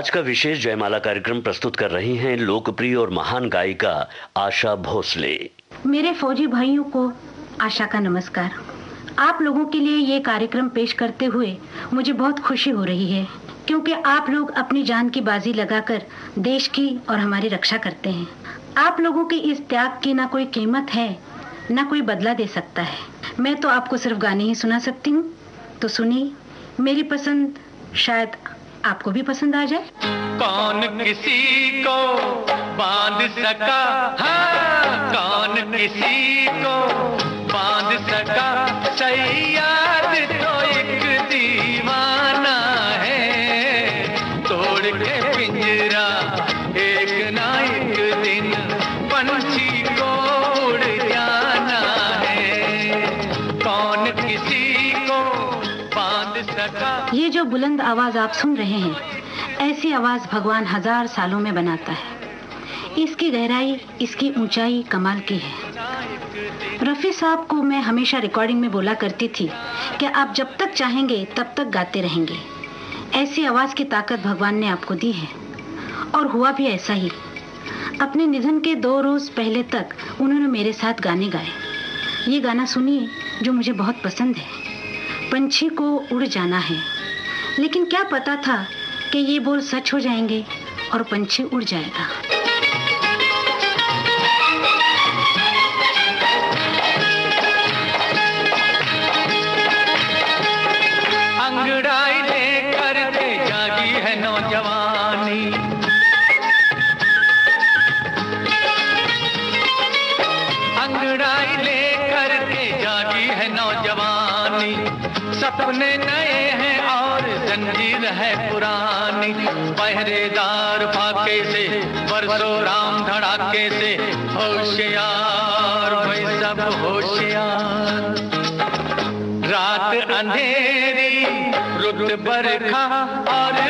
आज का विशेष जयमाला कार्यक्रम प्रस्तुत कर रही हैं लोकप्रिय और महान गायिका आशा भोसले। मेरे फौजी भाइयों को आशा का नमस्कार। आप लोगों के लिए ये कार्यक्रम पेश करते हुए मुझे बहुत खुशी हो रही है, क्योंकि आप लोग अपनी जान की बाजी लगाकर देश की और हमारी रक्षा करते हैं। आप लोगों की इस त्याग की ना कोई कीमत है, ना कोई बदला दे सकता है। मैं तो आपको सिर्फ़ गाने ही सुना सकती हूँ। तो सुनिए, मेरी पसंद शायद आपको भी पसंद आ जाए। कौन किसी को बाँध सका? हाँ कौन किसी को बाँध सका? सैयाद तो एक दीवाना है। तोड़ के पिंजरा, एक ना एक दिन पंछी बुलंद आवाज़ आप सुन रहे हैं। ऐसी आवाज़ भगवान हज़ार सालों में बनाता है। इसकी गहराई, इसकी ऊंचाई कमाल की है। रफी साहब को मैं हमेशा रिकॉर्डिंग में बोला करती थी कि आप जब तक चाहेंगे, तब तक गाते रहेंगे। ऐसी आवाज़ की ताकत भगवान ने आपको दी है। और हुआ भी ऐसा ही। अपने निधन के दो रोज पहले तक उन्होंने मेरे साथ गाने गाए। ये गाना सुनिए, जो मुझे बहुत पसंद है। पंछी को उड़ जाना है। लेकिन क्या पता था कि ये बोल सच हो जाएँगे और पंछी उड़ जाएगा। अंगड़ाई लेकर के जागी है नौजवानी। अंगड़ाई है नौजवानी। नए जंजीर है पुरानी, पहरेदार फाके से परसों राम धड़ाके से, होशियार भाई सब होशियार। रात अंधेरी, रुत बरखा और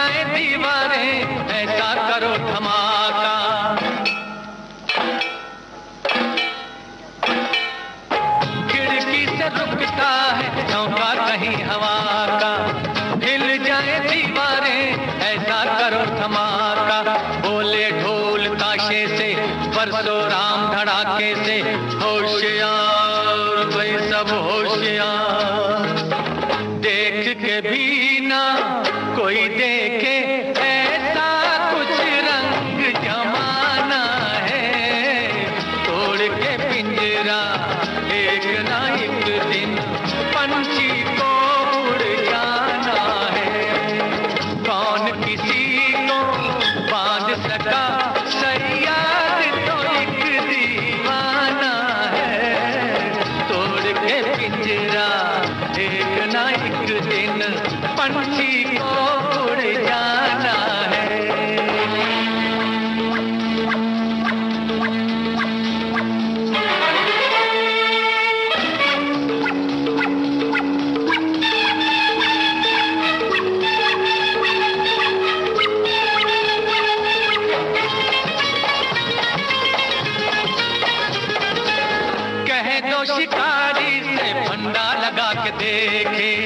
जाए दीवारें ऐसा करो धमाका। खिड़की से रुकता है झोंका कहीं हवा का। हिल जाए दीवारें ऐसा करो धमाका। बोले ढोल ताशे से, परसों राम धड़ाके से, होशियार शिकारी से फंडा लगा के देखे।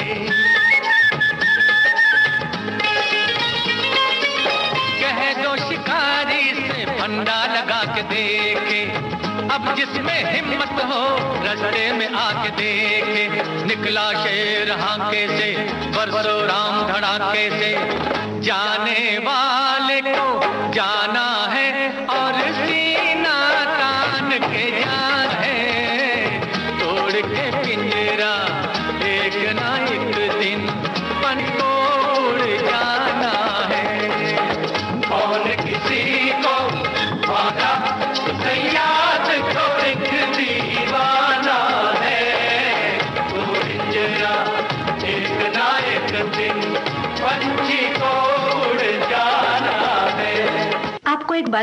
कह दो शिकारी से फंडा लगा के देखे। अब जिसमें हिम्मत हो, रस्ते में आके देखे। निकला शेर हाके से, बरसो राम धड़ाके से। जाने वाले को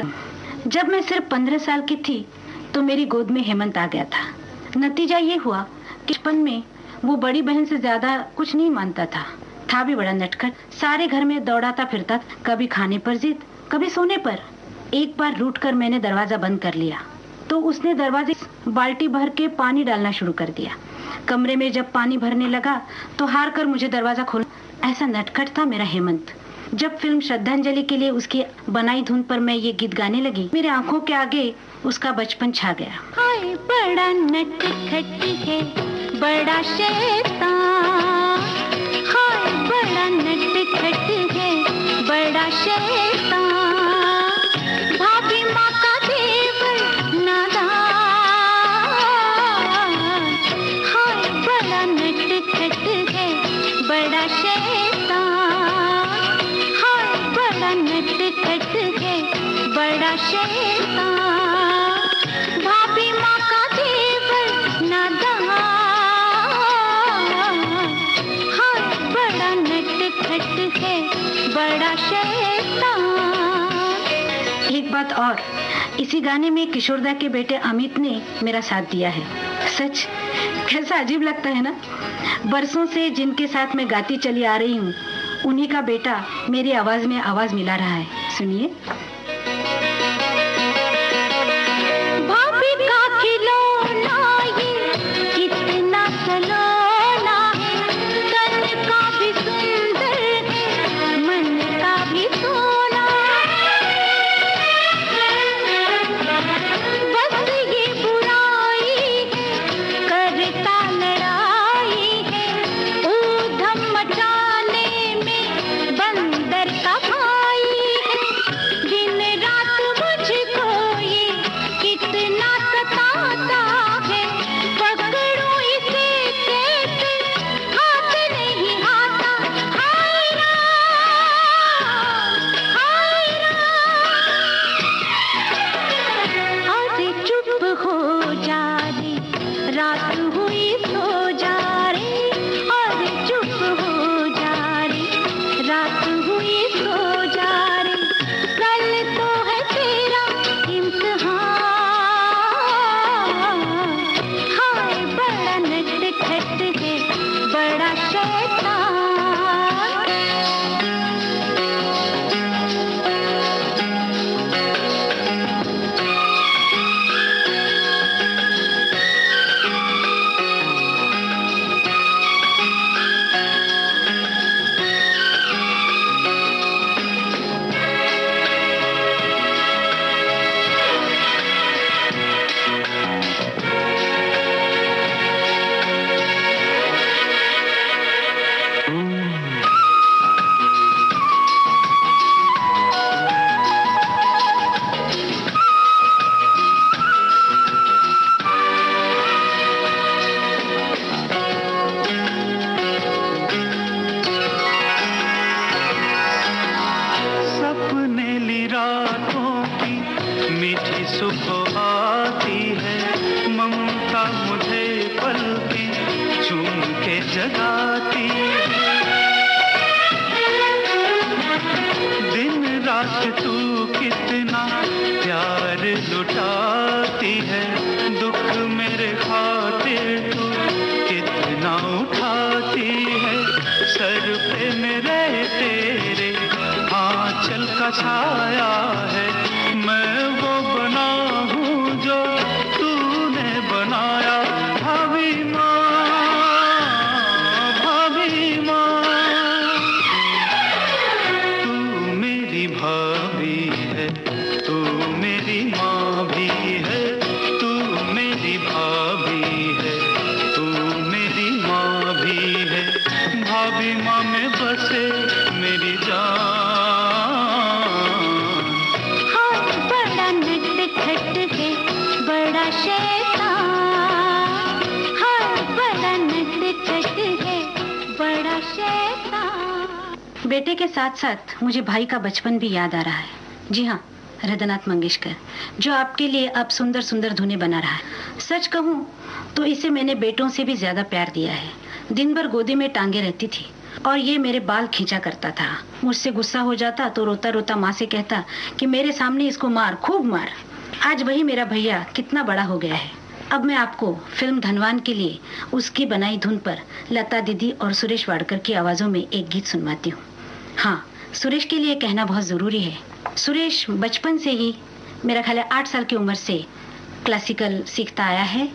बात जब मैं सिर्फ़ पंद्रह साल की थी तो मेरी गोद में हेमंत आ गया था। नतीजा ये हुआ कि बचपन में वो बड़ी बहन से ज़्यादा कुछ नहीं मानता था। था भी बड़ा नटखट, सारे घर में दौड़ाता फिरता, कभी खाने पर जिद, कभी सोने पर। एक बार रूट कर मैंने दरवाज़ा बंद कर लिया तो उसने दरवाजे बाल्टी भर के पानी डालना शुरू कर दिया। कमरे में जब पानी भरने लगा तो हार कर मुझे दरवाज़ा खोल। ऐसा नटखट था मेरा हेमंत। जब फ़िल्म श्रद्धांजलि के लिए उसकी बनाई धुन पर मैं ये गीत गाने लगी, मेरे आँखों के आगे उसका बचपन छा गया। हाय, बड़ा नटखट है, बड़ा शैतान। हाय, बड़ा नटखट है, बड़ा शैतान। इसी गाने में किशोरदा के बेटे अमित ने मेरा साथ दिया है। सच, कैसा अजीब लगता है ना? बरसों से जिनके साथ मैं गाती चली आ रही हूँ, उन्हीं का बेटा मेरी आवाज़ में आवाज़ मिला रहा है। सुनिए। बेटे के साथ साथ मुझे भाई का बचपन भी याद आ रहा है। जी हाँ हृदयनाथ मंगेशकर, जो आपके लिए अब सुंदर सुंदर धुने बना रहा है। सच कहूँ तो इसे मैंने बेटों से भी ज़्यादा प्यार दिया है। दिन भर गोदी में टांगे रहती थी, और ये मेरे बाल खींचा करता था। मुझसे गुस्सा हो जाता तो रोता रोता माँ से कहता कि मेरे सामने इसको मार, खूब मार। आज वही मेरा भैया कितना बड़ा हो गया है। अब मैं आपको फ़िल्म धनवान के लिए उसकी बनाई धुन पर लता दीदी और सुरेश वाडकर की आवाजों में एक गीत सुनवाती हूँ। हाँ सुरेश के लिए कहना बहुत ज़रूरी है। सुरेश, बचपन से ही, मेरा ख्याल है आठ साल की उम्र से क्लासिकल सीखता आया है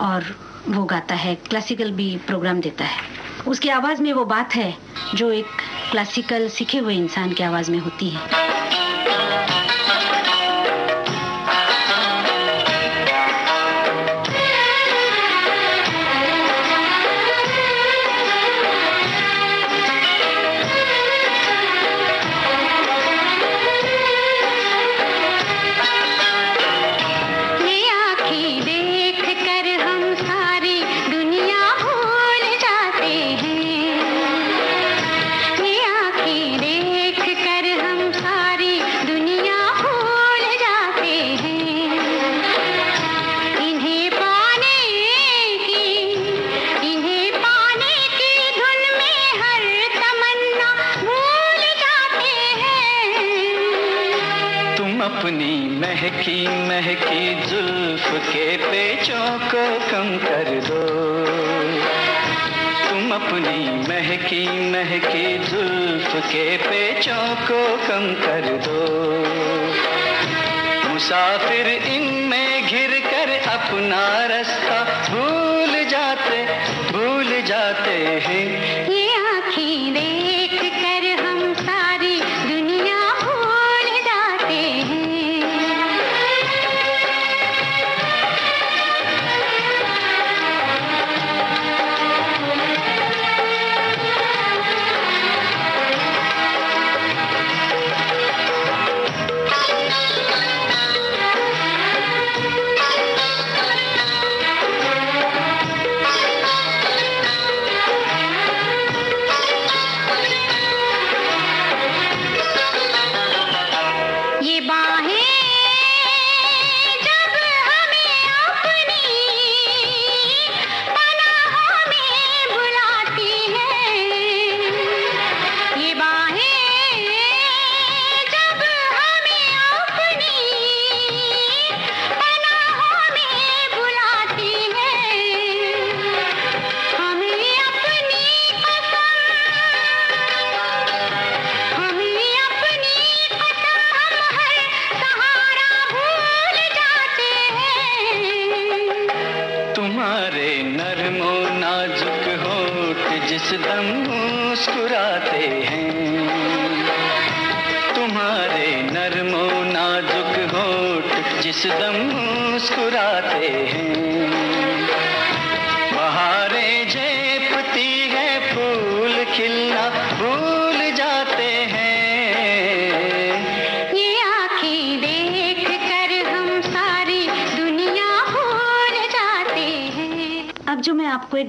और वो गाता है क्लासिकल भी प्रोग्राम देता है। उसकी आवाज़ में वो बात है जो एक क्लासिकल सीखे हुए इंसान की आवाज़ में होती है।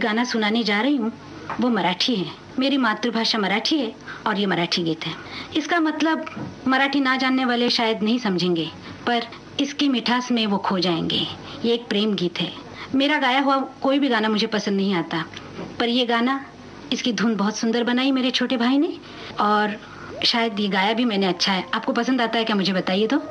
गाना सुनाने जा रही हूँ। वो मराठी है। मेरी मातृभाषा मराठी है और ये मराठी गीत है। इसका मतलब मराठी ना जानने वाले शायद नहीं समझेंगे, पर इसकी मिठास में वो खो जाएँगे। ये एक प्रेम गीत है। मेरा गाया हुआ कोई भी गाना मुझे पसंद नहीं आता, पर ये गाना, इसकी धुन बहुत सुंदर बनाई मेरे छोटे भाई ने, और शायद ये गाया भी मैंने अच्छा है। आपको पसंद आता है क्या मुझे बताइए तो?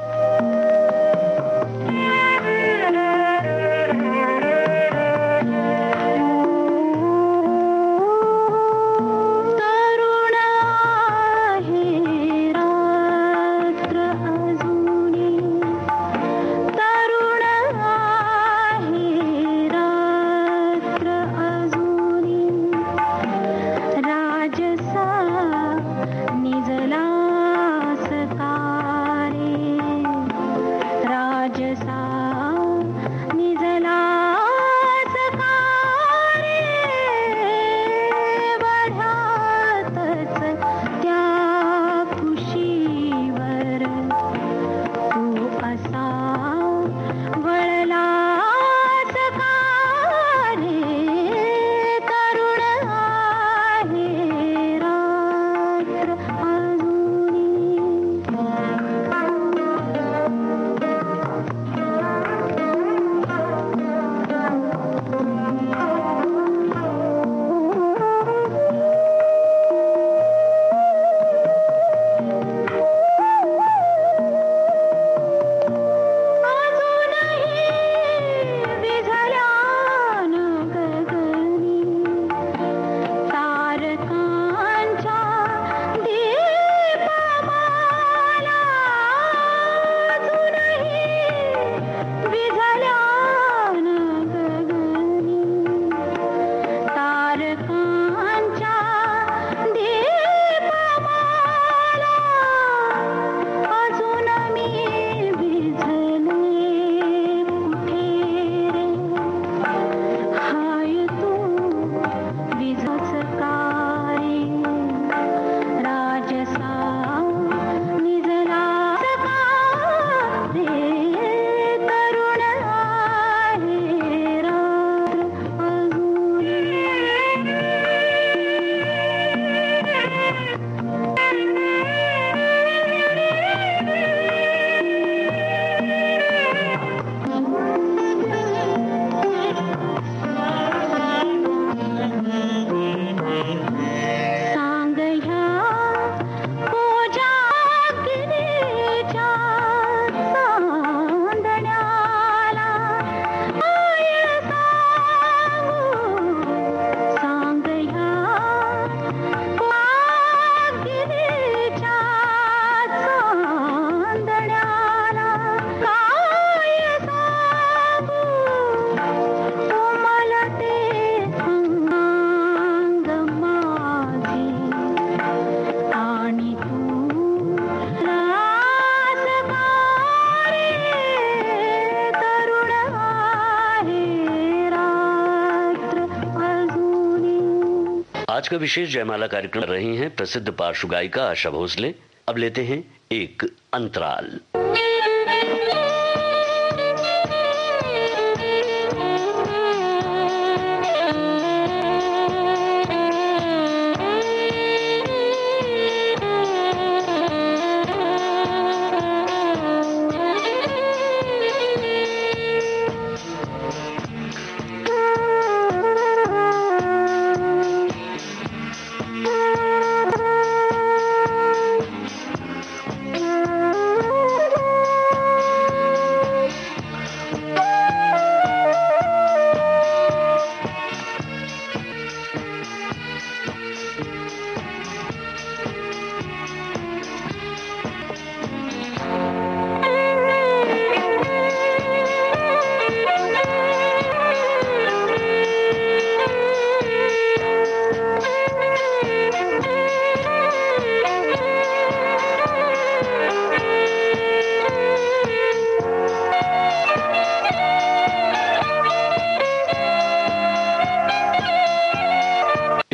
का विशेष जयमाला कार्यक्रम रही हैं प्रसिद्ध पार्श्व गायिका आशा भोसले। अब लेते हैं एक अंतराल।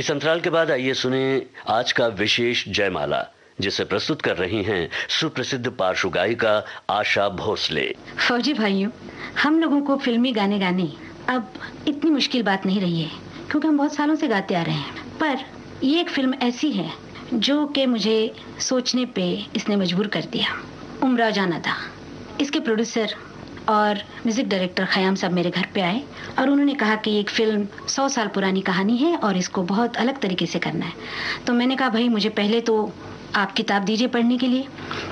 इस अंतराल के बाद आइए सुने आज का विशेष जयमाला, जिसे प्रस्तुत कर रही हैं सुप्रसिद्ध पार्श्व गायिका आशा भोसले। फौजी भाइयों, हम लोगों को फिल्मी गाने गाने अब इतनी मुश्किल बात नहीं रही है, क्योंकि हम बहुत सालों से गाते आ रहे हैं। पर ये एक फ़िल्म ऐसी है, जो कि मुझे सोचने पे इसने मजबूर कर दिया। उमरा जाना था। इसके प्रोड्यूसर और म्यूज़िक डायरेक्टर खयाम साहब मेरे घर पे आए और उन्होंने कहा कि एक फ़िल्म सौ साल पुरानी कहानी है और इसको बहुत अलग तरीके से करना है। तो मैंने कहा, भाई, मुझे पहले तो आप किताब दीजिए पढ़ने के लिए।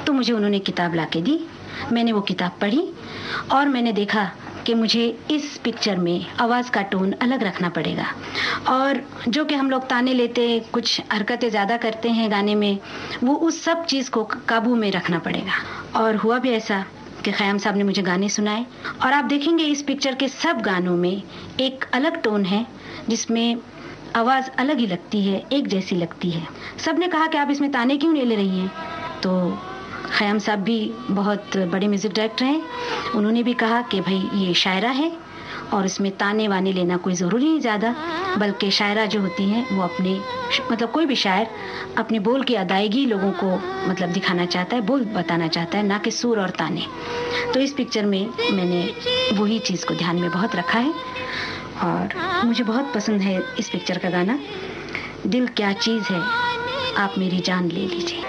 तो मुझे उन्होंने किताब ला के दी। मैंने वो किताब पढ़ी और मैंने देखा कि मुझे इस पिक्चर में आवाज़ का टोन अलग रखना पड़ेगा। और जो कि हम लोग ताने लेते, कुछ हरकतें ज़्यादा करते हैं गाने में, वो उस सब चीज़ को, काबू में रखना पड़ेगा। और हुआ भी ऐसा कि ख़याम साहब ने मुझे गाने सुनाए और आप देखेंगे इस पिक्चर के सब गानों में एक अलग टोन है, जिसमें आवाज़ अलग ही लगती है, एक जैसी लगती है। सबने कहा कि आप इसमें ताने क्यों नहीं ले रही हैं? तो ख़याम साहब भी बहुत बड़े म्यूज़िक डायरेक्टर हैं। उन्होंने भी कहा कि भाई ये शायरा है और इसमें ताने वाने लेना कोई ज़रूरी नहीं ज़्यादा, बल्कि शायरा जो होती हैं, वो अपने मतलब कोई भी शायर अपने बोल की अदायगी लोगों को मतलब दिखाना चाहता है, बोल बताना चाहता है, ना कि सुर और ताने। तो इस पिक्चर में मैंने वही चीज़ को ध्यान में बहुत रखा है, और मुझे बहुत पसंद है इस पिक्चर का गाना। दिल क्या चीज़ है, आप मेरी जान ले लीजिए।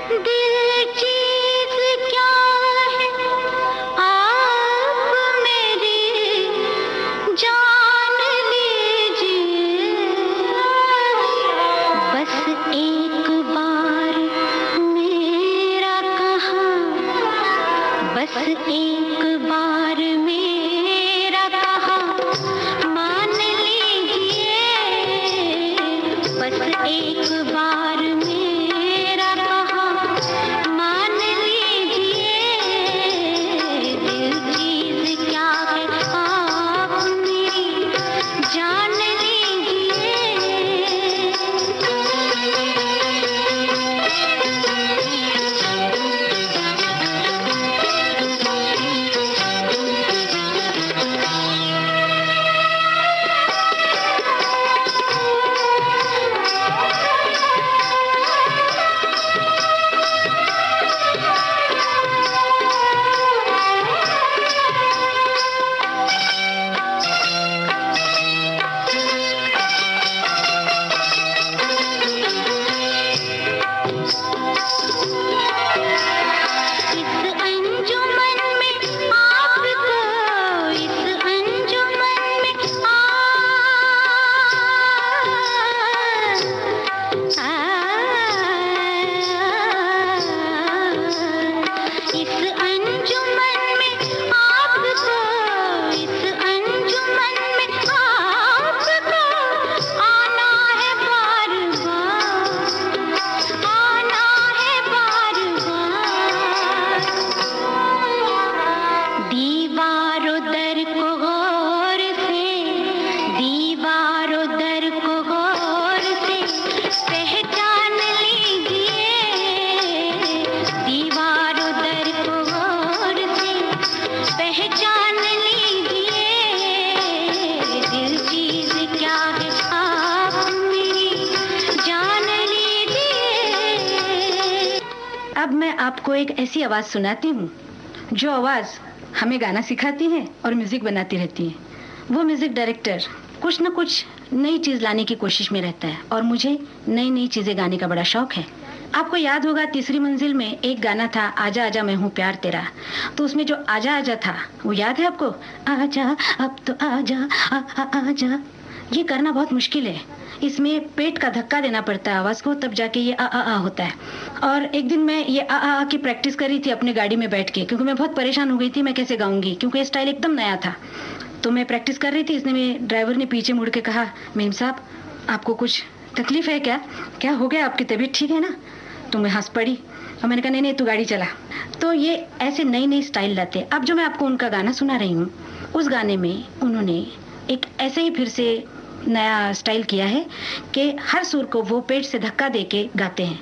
आवाज़ सुनाती हूँ। जो आवाज़ हमें गाना सिखाती है और म्यूज़िक बनाती रहती है। वो म्यूज़िक डायरेक्टर कुछ ना कुछ नई चीज़ लाने की कोशिश में रहता है और मुझे नई नई चीज़ें गाने का बड़ा शौक है। आपको याद होगा तीसरी मंजिल में एक गाना था आजा आजा मैं हूँ प्यार तेरा। तो उसमें जो आजा आजा था वो याद है आपको? आजा अब तो आजा आ, आ, आजा। ये करना बहुत मुश्किल है। इसमें पेट का धक्का देना पड़ता है आवाज़ को तब जाके ये आ आ आ होता है। और एक दिन मैं ये आ आ, आ की प्रैक्टिस कर रही थी अपने गाड़ी में बैठ के क्योंकि मैं बहुत परेशान हो गई थी मैं कैसे गाऊँगी क्योंकि ये स्टाइल एकदम नया था। तो मैं प्रैक्टिस कर रही थी इसने मेरे ड्राइवर ने पीछे मुड़ के कहा मेम साहब आपको कुछ तकलीफ़ है क्या? क्या हो गया? आपकी तबीयत ठीक है ना? तो मैं हंस पड़ी और मैंने कहा नहीं नहीं तू गाड़ी चला। तो ये ऐसे नई नई स्टाइल लाते अब जो मैं आपको उनका गाना सुना रही हूँ उस गाने में उन्होंने एक ऐसे ही फिर से नया स्टाइल किया है कि हर सुर को वो पेट से धक्का दे के गाते हैं।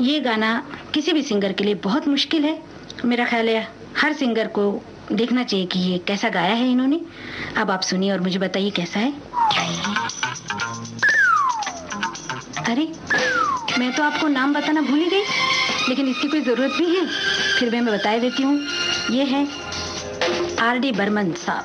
ये गाना किसी भी सिंगर के लिए बहुत मुश्किल है। मेरा ख्याल है हर सिंगर को देखना चाहिए कि ये कैसा गाया है इन्होंने। अब आप सुनिए और मुझे बताइए कैसा है। अरे, मैं तो आपको नाम बताना भूल ही गई, लेकिन इसकी कोई ज़रूरत भी है? फिर भी मैं बता देती हूँ। ये है आर डी बर्मन साहब।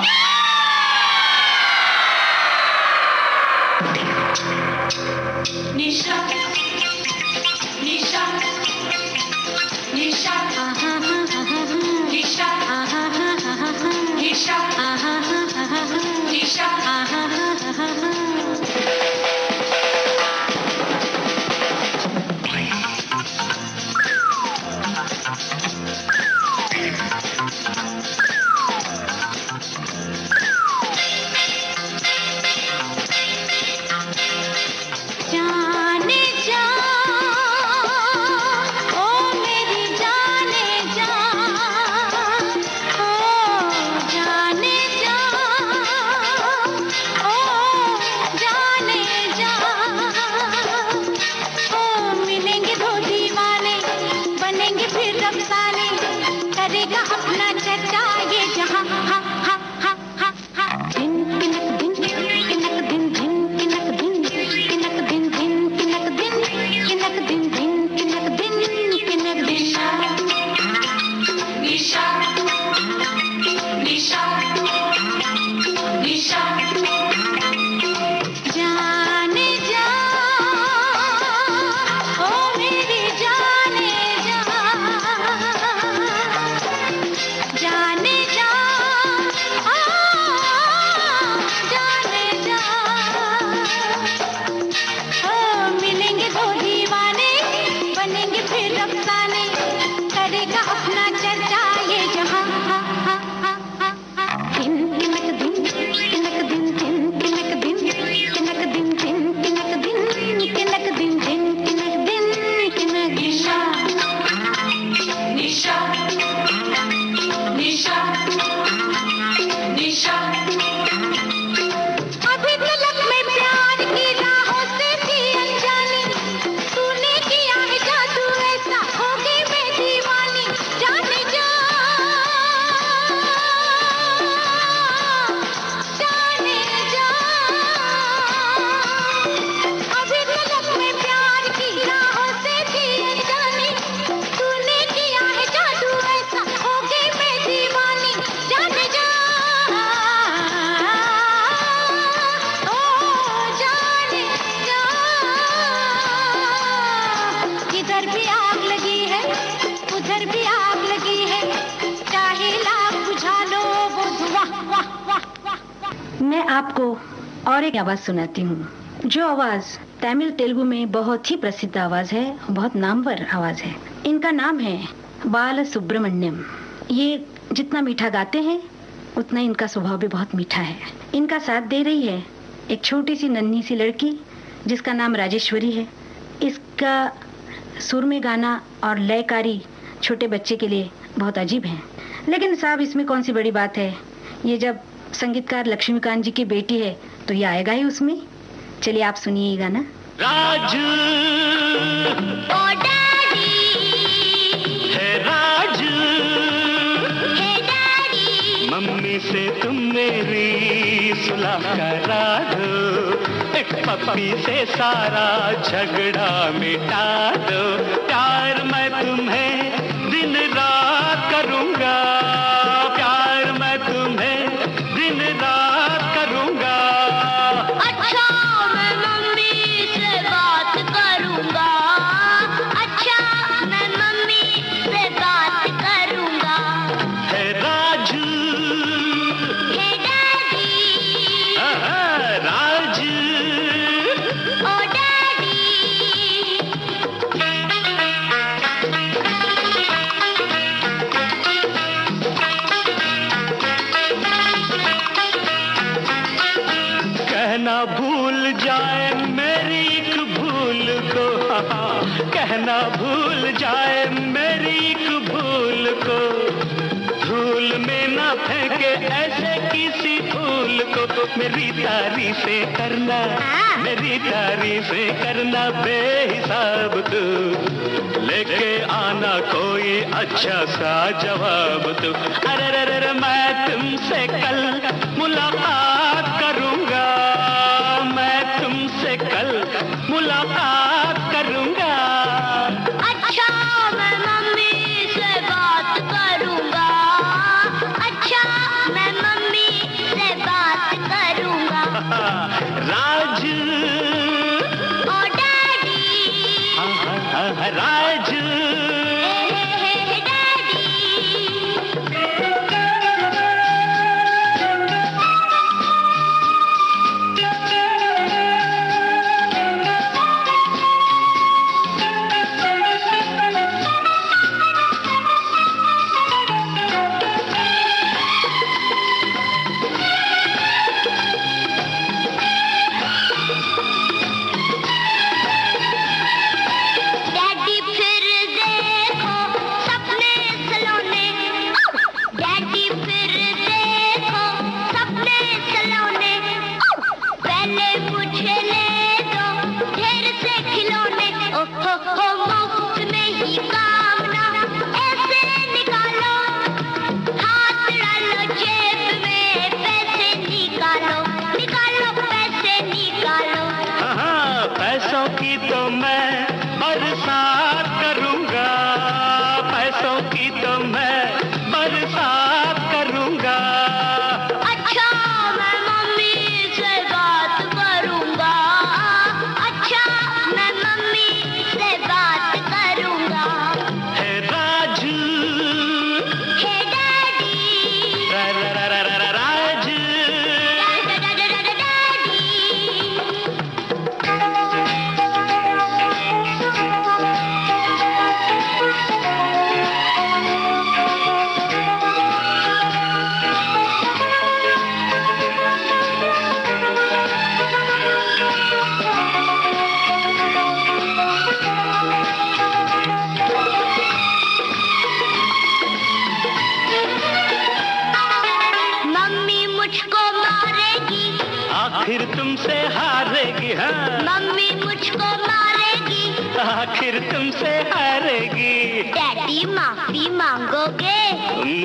मैं आपको और एक आवाज़ सुनाती हूँ। जो आवाज़ तमिल तेलुगु में बहुत ही प्रसिद्ध आवाज़ है, बहुत नामवर आवाज़ है। इनका नाम है बाल सुब्रमण्यम। ये जितना मीठा गाते हैं, उतना इनका स्वभाव भी बहुत मीठा है। इनका साथ दे रही है एक छोटी सी नन्ही सी लड़की, जिसका नाम राजेश्वरी है। इसका सुर में गाना और लयकारी छोटे बच्चे के लिए बहुत अजीब है। लेकिन साहब, इसमें कौन सी बड़ी बात है? ये जब संगीतकार लक्ष्मीकांत जी की बेटी है तो ये आएगा ही उसमें। चलिए आप सुनिए गाना। राज मम्मी से तुम मेरी पपी से सारा झगड़ा मिटा दो। प्यार मैं तुम्हें मेरी तारीफे करना हाँ। मेरी तारीफे करना बेहिसाब तू। लेके आना कोई अच्छा सा जवाब तू। अरे मैं तुमसे कल मुलाकात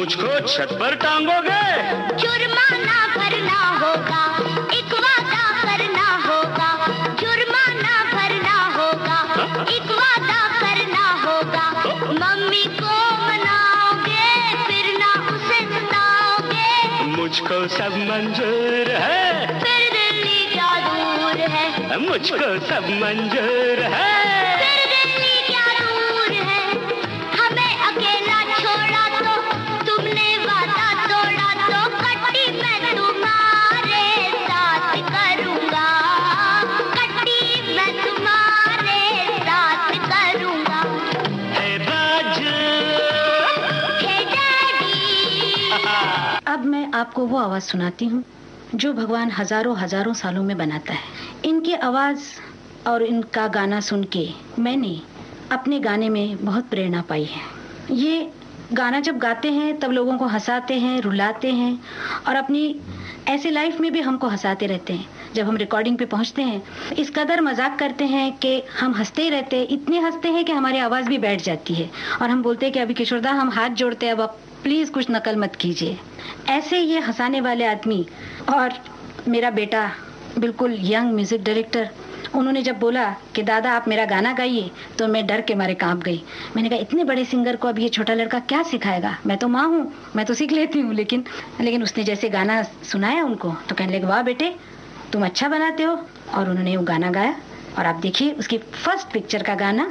मुझको छत पर टांगोगे। जुर्माना भरना होगा एक वादा करना होगा जुर्माना भरना होगा एक वादा करना होगा। मम्मी को मनाओगे फिर ना उसे सुनाओगे। मुझको सब मंजूर है। फिर दिल्ली क्या दूर है? मुझको सब मंजूर है। अब मैं आपको वो आवाज़ सुनाती हूँ, जो भगवान हज़ारों हज़ारों सालों में बनाता है। इनकी आवाज़ और इनका गाना सुन के मैंने अपने गाने में बहुत प्रेरणा पाई है। ये गाना जब गाते हैं, तब लोगों को हंसाते हैं, रुलाते हैं और अपनी ऐसे लाइफ में भी हमको हंसाते रहते हैं। जब हम रिकॉर्डिंग पे पहुँचते हैं, इस कदर मज़ाक करते हैं कि हम हँसते ही रहते हैं इतने हँसते हैं कि हमारी आवाज़ भी बैठ जाती है। और हम बोलते हैं कि अभी किशोरदा, हम हाथ जोड़ते हैं, अब आप प्लीज़ कुछ नकल मत कीजिए। ऐसे ये हंसाने वाले आदमी और मेरा बेटा, बिल्कुल यंग म्यूज़िक डायरेक्टर, उन्होंने जब बोला कि दादा आप मेरा गाना गाइए तो मैं डर के मारे काँप गई। मैंने कहा, इतने बड़े सिंगर को अब ये छोटा लड़का क्या सिखाएगा? मैं तो माँ हूँ, मैं तो सीख लेती हूँ, लेकिन लेकिन उसने जैसे गाना सुनाया उनको तो कहने लगे, वाह बेटे, तुम अच्छा बनाते हो। और उन्होंने वो गाना गाया, और आप देखिए, उसकी फ़र्स्ट पिक्चर का गाना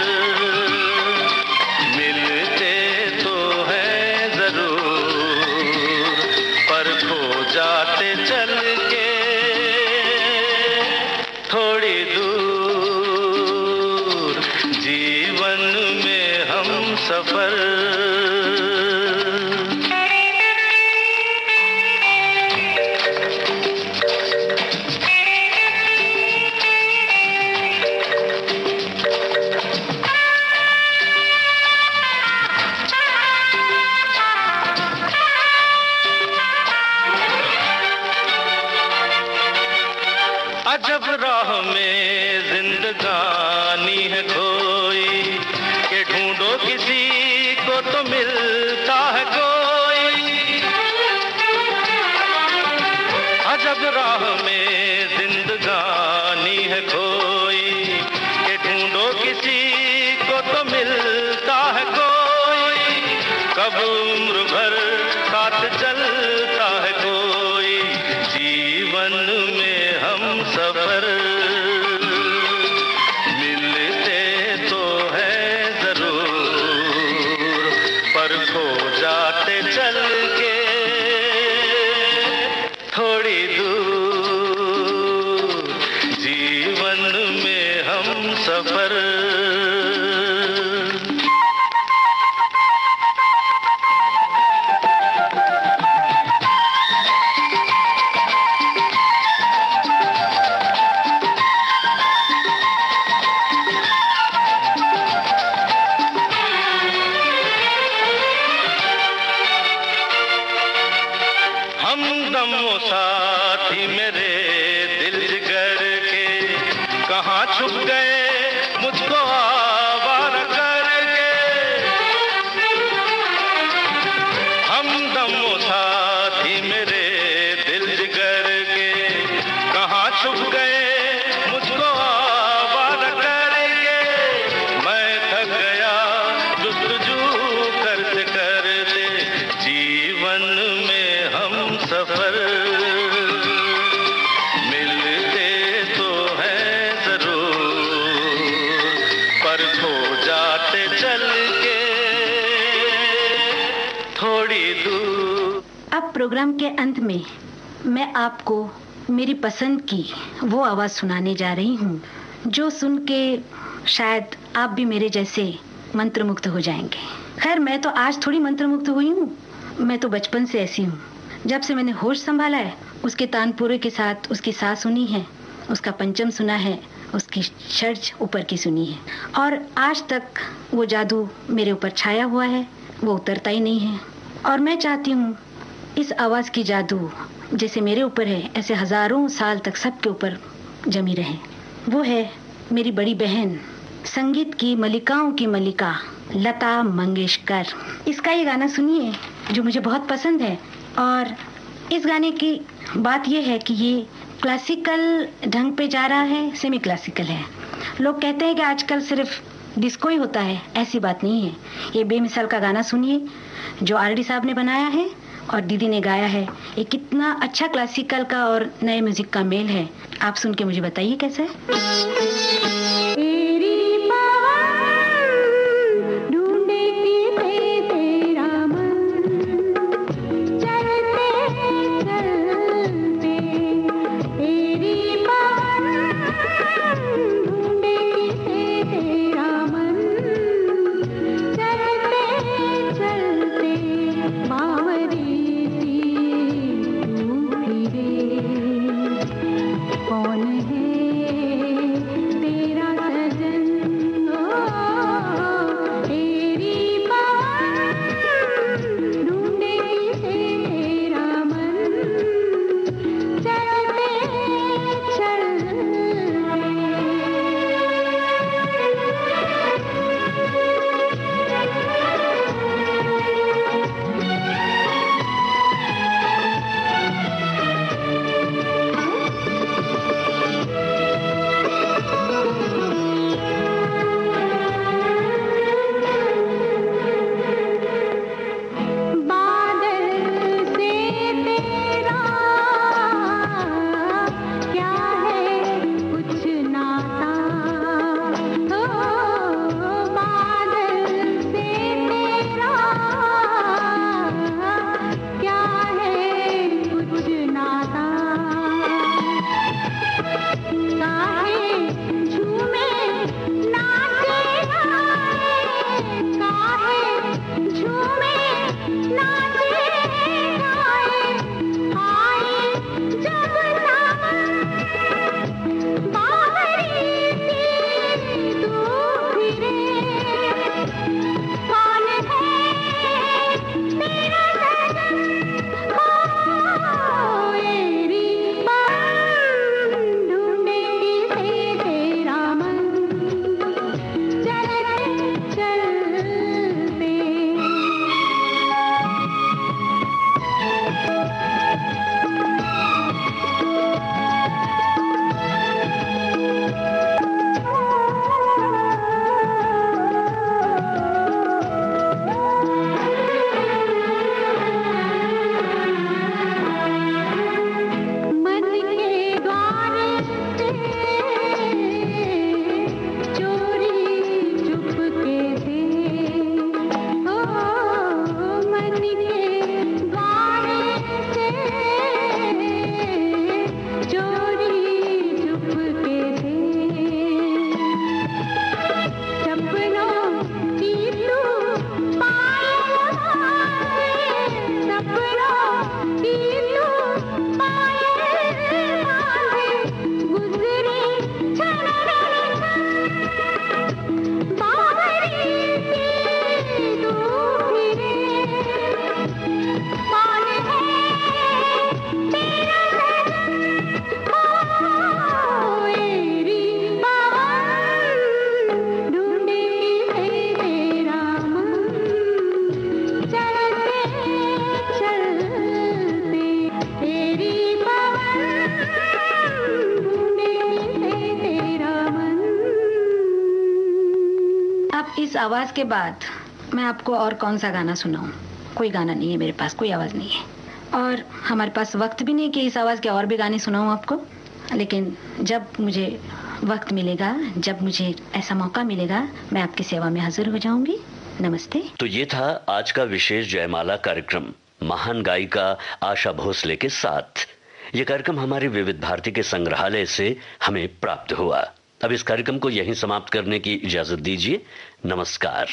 What is hope? प्रोग्राम के अंत में मैं आपको मेरी पसंद की वो आवाज़ सुनाने जा रही हूँ, जो सुन के शायद आप भी मेरे जैसे मंत्र मुक्त हो जाएँगे। खैर, मैं तो आज थोड़ी मंत्र मुक्त हुई हूँ। मैं तो बचपन से ऐसी हूँ। जब से मैंने होश संभाला है, उसके तानपुरे के साथ उसकी सास सुनी है, उसका पंचम सुना है, उसकी चर्च ऊपर की सुनी है। और आज तक वो जादू मेरे ऊपर छाया हुआ है, वो उतरता ही नहीं है। और मैं चाहती हूँ इस आवाज़ की जादू जैसे मेरे ऊपर है, ऐसे हज़ारों साल तक सबके ऊपर जमी रहे। वो है मेरी बड़ी बहन, संगीत की मलिकाओं की मलिका, लता मंगेशकर। इसका ये गाना सुनिए, जो मुझे बहुत पसंद है। और इस गाने की बात यह है कि ये क्लासिकल ढंग पे जा रहा है सेमी क्लासिकल है। लोग कहते हैं कि आजकल सिर्फ़ डिस्को ही होता है, ऐसी बात नहीं है। ये बेमिसाल का गाना सुनिए, जो आरडी साहब ने बनाया है। और दीदी ने गाया है। ये कितना अच्छा क्लासिकल का और नए म्यूज़िक का मेल है। आप सुन के मुझे बताइए कैसा है? के बाद मैं आपको और कौन सा गाना सुनाऊं? कोई गाना नहीं है मेरे पास, कोई आवाज़ नहीं है। और हमारे पास वक्त भी नहीं कि इस आवाज़ के और भी गाने सुनाऊं आपको। लेकिन जब मुझे वक्त मिलेगा, जब मुझे ऐसा मौका मिलेगा, मैं आपकी सेवा में हाजिर हो जाऊँगी। नमस्ते। तो ये था आज का विशेष जयमाला कार्यक्रम, महान गायिका आशा भोसले के साथ। ये कार्यक्रम हमारे विविध भारती के संग्रहालय से हमें प्राप्त हुआ। अब इस कार्यक्रम को यहीं समाप्त करने की इजाज़त दीजिए। नमस्कार।